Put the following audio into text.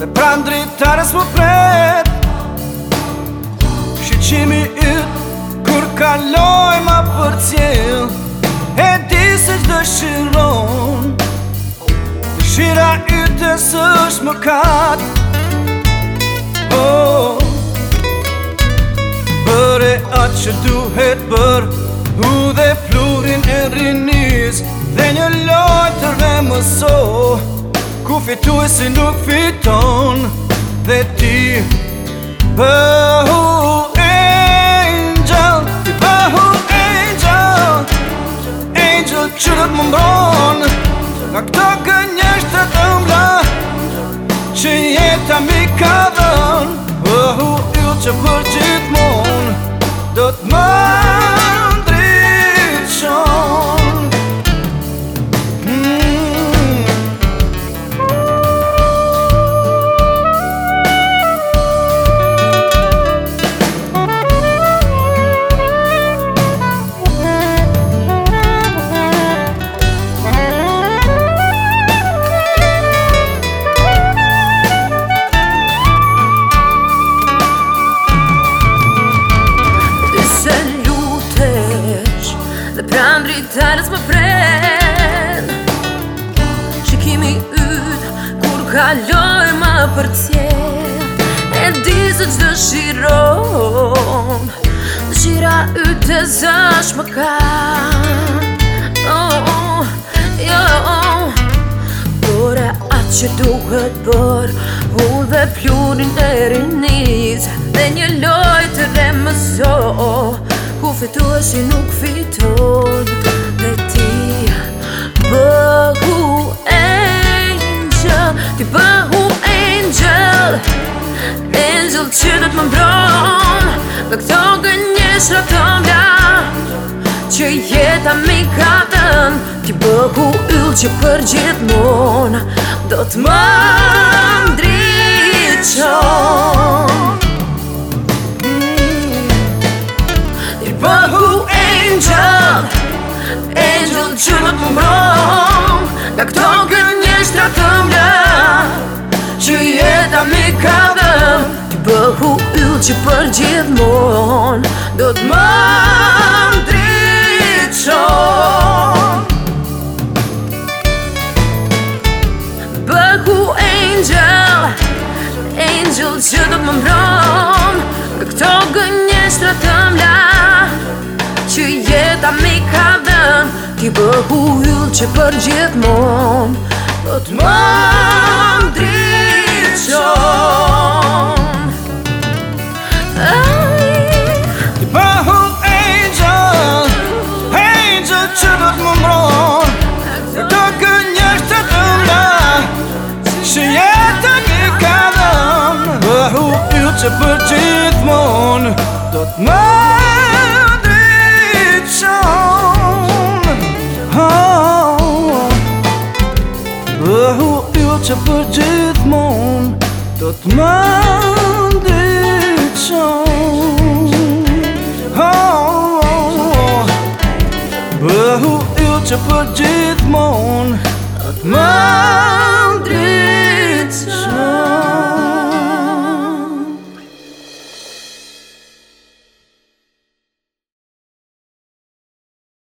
Dhe pranë dritarës më fred Shqimi ytë Kur kaloj ma për cil E di se që dëshiron Shira ytë së është më kat atë që duhet bërë U dhe flurin e rinis Dhe një lojtër dhe mëso Dhe një lojtër dhe mëso Ku fitu e si nuk fiton Dhe ti Bëhu Angel Ti bëhu Angel Angel që dhe të mundon Nga këto gënjesht të të mbla Që jetë a mi ka dhën Bëhu il që për gjithmon Do të mund kaloj ma për tje E di se që dëshiron Dëshira y të zash më ka oh, Por oh, oh. e atë që duhet bër U dhe plurin të rinit Dhe një loj të remëso Ku fitu e shi nuk fitu që dhe më mbron Dhe këto gënje shratëmja Që jeta mi katën Ti bëku yll që për gjithmon Do të më ndriqon mm. Ti bëku angel Angel që më më mbron që për gjithë mon Do të më më qon Bëhu angel Angel që do më mbron Në këto gënjeshtra të mla Që jeta me ka dhen ti bëhu hyllë që për gjithë mon Do të më më qon që për gjithmon Do të më ditë qon Bëhu ah, ah, ah. jo që për gjithmon Do të më ditë qon Bëhu jo që për Do të më ditë qon